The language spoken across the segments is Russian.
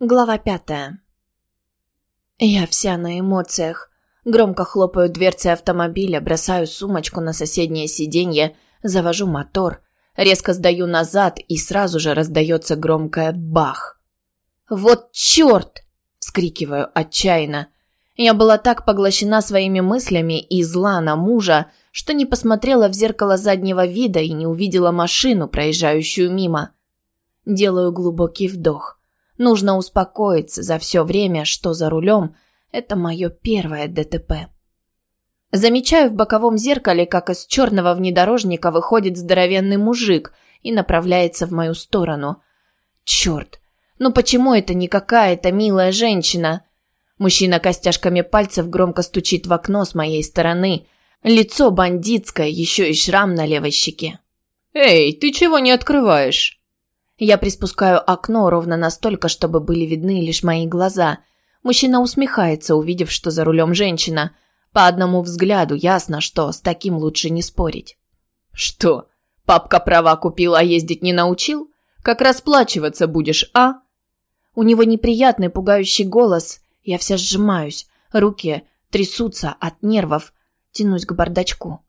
Глава пятая. Я вся на эмоциях. Громко хлопаю дверцей автомобиля, бросаю сумочку на соседнее сиденье, завожу мотор, резко сдаю назад и сразу же раздается громкое «бах». «Вот черт!» – вскрикиваю отчаянно. Я была так поглощена своими мыслями и зла на мужа, что не посмотрела в зеркало заднего вида и не увидела машину, проезжающую мимо. Делаю глубокий вдох. Нужно успокоиться за все время, что за рулем. Это мое первое ДТП. Замечаю в боковом зеркале, как из черного внедорожника выходит здоровенный мужик и направляется в мою сторону. Черт, ну почему это не какая-то милая женщина? Мужчина костяшками пальцев громко стучит в окно с моей стороны. Лицо бандитское, еще и шрам на левой щеке. «Эй, ты чего не открываешь?» Я приспускаю окно ровно настолько, чтобы были видны лишь мои глаза. Мужчина усмехается, увидев, что за рулем женщина. По одному взгляду ясно, что с таким лучше не спорить. «Что, папка права купил, а ездить не научил? Как расплачиваться будешь, а?» У него неприятный пугающий голос. Я вся сжимаюсь. Руки трясутся от нервов. Тянусь к бардачку.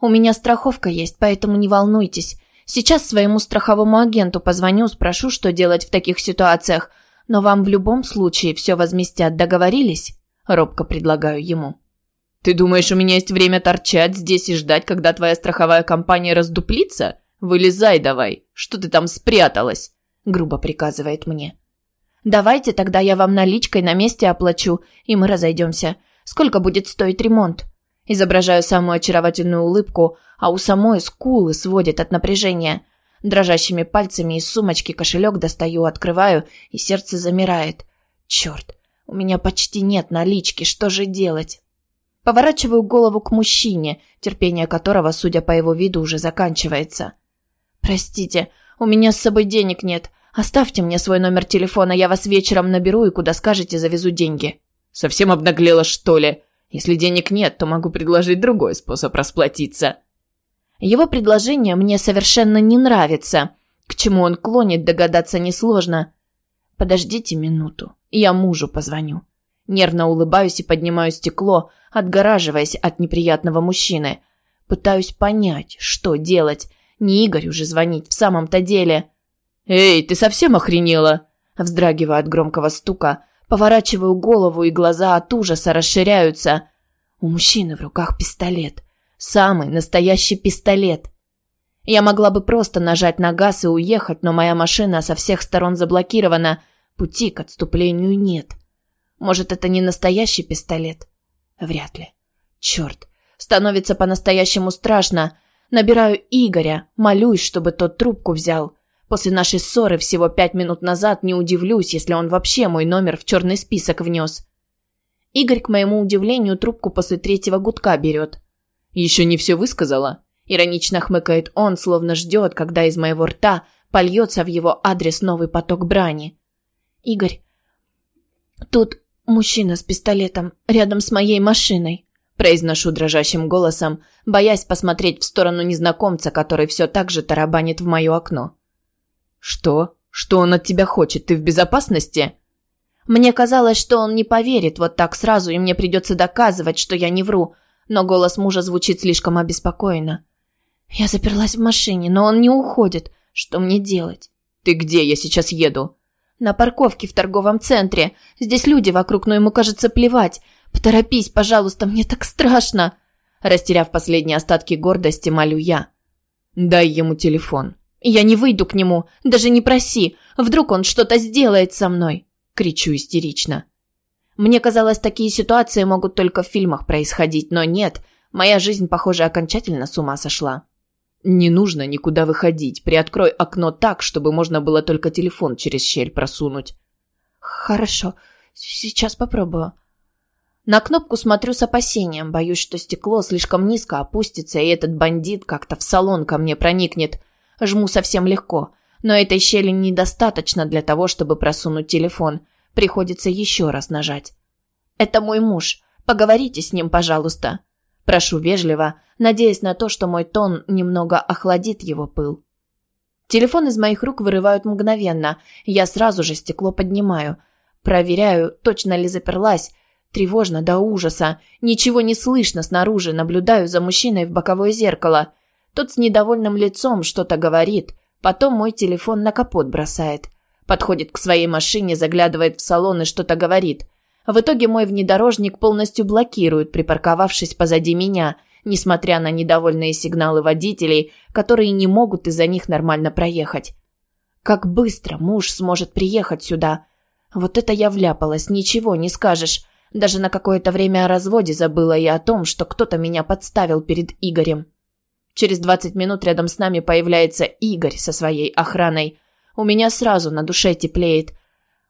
«У меня страховка есть, поэтому не волнуйтесь. Сейчас своему страховому агенту позвоню, спрошу, что делать в таких ситуациях. Но вам в любом случае все возместят, договорились?» Робко предлагаю ему. «Ты думаешь, у меня есть время торчать здесь и ждать, когда твоя страховая компания раздуплится? Вылезай давай, что ты там спряталась?» Грубо приказывает мне. «Давайте тогда я вам наличкой на месте оплачу, и мы разойдемся. Сколько будет стоить ремонт?» Изображаю самую очаровательную улыбку, а у самой скулы сводит от напряжения. Дрожащими пальцами из сумочки кошелек достаю, открываю, и сердце замирает. Черт, у меня почти нет налички, что же делать? Поворачиваю голову к мужчине, терпение которого, судя по его виду, уже заканчивается. «Простите, у меня с собой денег нет. Оставьте мне свой номер телефона, я вас вечером наберу и куда скажете, завезу деньги». «Совсем обнаглела, что ли?» Если денег нет, то могу предложить другой способ расплатиться». Его предложение мне совершенно не нравится. К чему он клонит, догадаться несложно. Подождите минуту, я мужу позвоню. Нервно улыбаюсь и поднимаю стекло, отгораживаясь от неприятного мужчины. Пытаюсь понять, что делать. Не Игорю же звонить в самом-то деле. «Эй, ты совсем охренела?» Вздрагиваю от громкого стука, Поворачиваю голову, и глаза от ужаса расширяются. У мужчины в руках пистолет. Самый настоящий пистолет. Я могла бы просто нажать на газ и уехать, но моя машина со всех сторон заблокирована. Пути к отступлению нет. Может, это не настоящий пистолет? Вряд ли. Черт, становится по-настоящему страшно. Набираю Игоря, молюсь, чтобы тот трубку взял. После нашей ссоры всего пять минут назад не удивлюсь, если он вообще мой номер в черный список внес. Игорь, к моему удивлению, трубку после третьего гудка берет. «Еще не все высказала?» Иронично хмыкает он, словно ждет, когда из моего рта польется в его адрес новый поток брани. «Игорь, тут мужчина с пистолетом рядом с моей машиной», произношу дрожащим голосом, боясь посмотреть в сторону незнакомца, который все так же тарабанит в мое окно. «Что? Что он от тебя хочет? Ты в безопасности?» Мне казалось, что он не поверит вот так сразу, и мне придется доказывать, что я не вру, но голос мужа звучит слишком обеспокоенно. Я заперлась в машине, но он не уходит. Что мне делать? «Ты где? Я сейчас еду». «На парковке в торговом центре. Здесь люди вокруг, но ему кажется плевать. Поторопись, пожалуйста, мне так страшно». Растеряв последние остатки гордости, молю я. «Дай ему телефон». «Я не выйду к нему, даже не проси. Вдруг он что-то сделает со мной!» Кричу истерично. Мне казалось, такие ситуации могут только в фильмах происходить, но нет. Моя жизнь, похоже, окончательно с ума сошла. «Не нужно никуда выходить. Приоткрой окно так, чтобы можно было только телефон через щель просунуть». «Хорошо. Сейчас попробую». На кнопку смотрю с опасением, боюсь, что стекло слишком низко опустится, и этот бандит как-то в салон ко мне проникнет. Жму совсем легко, но этой щели недостаточно для того, чтобы просунуть телефон. Приходится еще раз нажать. «Это мой муж. Поговорите с ним, пожалуйста». Прошу вежливо, надеясь на то, что мой тон немного охладит его пыл. Телефон из моих рук вырывают мгновенно. Я сразу же стекло поднимаю. Проверяю, точно ли заперлась. Тревожно до ужаса. Ничего не слышно снаружи. Наблюдаю за мужчиной в боковое зеркало. Тот с недовольным лицом что-то говорит. Потом мой телефон на капот бросает. Подходит к своей машине, заглядывает в салон и что-то говорит. В итоге мой внедорожник полностью блокирует, припарковавшись позади меня, несмотря на недовольные сигналы водителей, которые не могут из-за них нормально проехать. Как быстро муж сможет приехать сюда? Вот это я вляпалась, ничего не скажешь. Даже на какое-то время о разводе забыла и о том, что кто-то меня подставил перед Игорем. Через 20 минут рядом с нами появляется Игорь со своей охраной. У меня сразу на душе теплеет.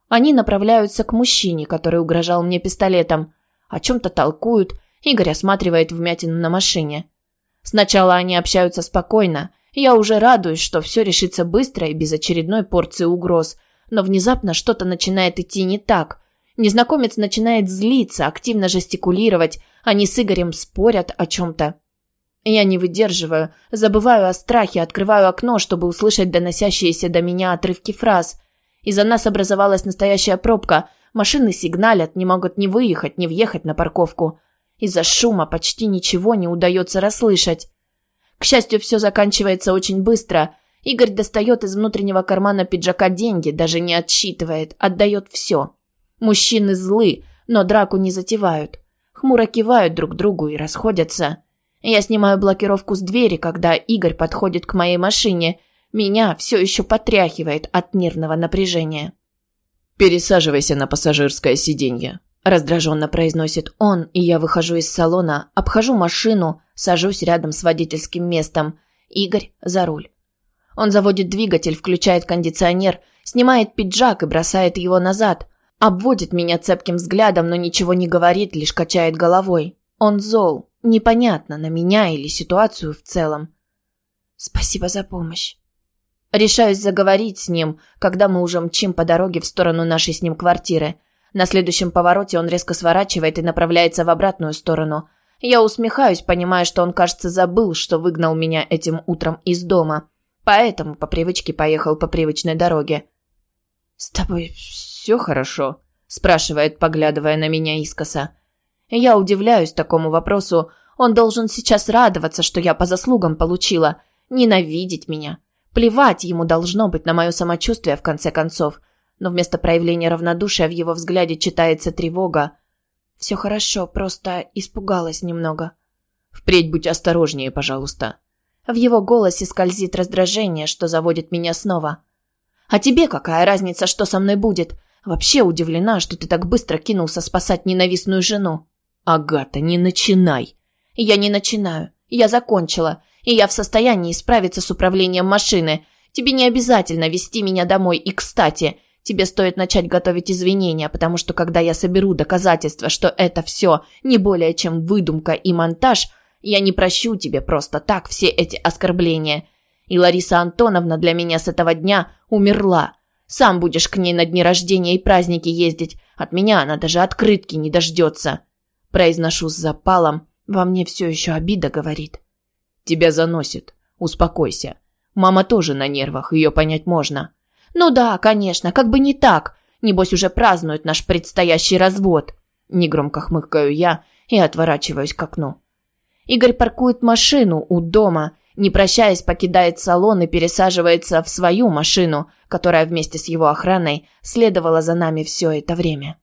Они направляются к мужчине, который угрожал мне пистолетом. О чем-то толкуют. Игорь осматривает вмятину на машине. Сначала они общаются спокойно. Я уже радуюсь, что все решится быстро и без очередной порции угроз. Но внезапно что-то начинает идти не так. Незнакомец начинает злиться, активно жестикулировать. Они с Игорем спорят о чем-то. Я не выдерживаю, забываю о страхе, открываю окно, чтобы услышать доносящиеся до меня отрывки фраз. Из-за нас образовалась настоящая пробка. Машины сигналят, не могут ни выехать, ни въехать на парковку. Из-за шума почти ничего не удается расслышать. К счастью, все заканчивается очень быстро. Игорь достает из внутреннего кармана пиджака деньги, даже не отсчитывает, отдает все. Мужчины злы, но драку не затевают. Хмуро кивают друг другу и расходятся. Я снимаю блокировку с двери, когда Игорь подходит к моей машине. Меня все еще потряхивает от нервного напряжения. «Пересаживайся на пассажирское сиденье», – раздраженно произносит он, и я выхожу из салона, обхожу машину, сажусь рядом с водительским местом. Игорь за руль. Он заводит двигатель, включает кондиционер, снимает пиджак и бросает его назад. Обводит меня цепким взглядом, но ничего не говорит, лишь качает головой. Он зол, Непонятно, на меня или ситуацию в целом. Спасибо за помощь. Решаюсь заговорить с ним, когда мы уже мчим по дороге в сторону нашей с ним квартиры. На следующем повороте он резко сворачивает и направляется в обратную сторону. Я усмехаюсь, понимая, что он, кажется, забыл, что выгнал меня этим утром из дома. Поэтому по привычке поехал по привычной дороге. «С тобой все хорошо?» – спрашивает, поглядывая на меня искоса. Я удивляюсь такому вопросу. Он должен сейчас радоваться, что я по заслугам получила. Ненавидеть меня. Плевать ему должно быть на мое самочувствие в конце концов. Но вместо проявления равнодушия в его взгляде читается тревога. Все хорошо, просто испугалась немного. Впредь будь осторожнее, пожалуйста. В его голосе скользит раздражение, что заводит меня снова. А тебе какая разница, что со мной будет? Вообще удивлена, что ты так быстро кинулся спасать ненавистную жену. «Агата, не начинай!» «Я не начинаю. Я закончила. И я в состоянии справиться с управлением машины. Тебе не обязательно вести меня домой. И, кстати, тебе стоит начать готовить извинения, потому что когда я соберу доказательства, что это все не более чем выдумка и монтаж, я не прощу тебе просто так все эти оскорбления. И Лариса Антоновна для меня с этого дня умерла. Сам будешь к ней на дни рождения и праздники ездить. От меня она даже открытки не дождется». Произношу с запалом. Во мне все еще обида говорит. Тебя заносит. Успокойся. Мама тоже на нервах, ее понять можно. Ну да, конечно, как бы не так. Небось уже празднуют наш предстоящий развод. Негромко хмыкаю я и отворачиваюсь к окну. Игорь паркует машину у дома, не прощаясь, покидает салон и пересаживается в свою машину, которая вместе с его охраной следовала за нами все это время.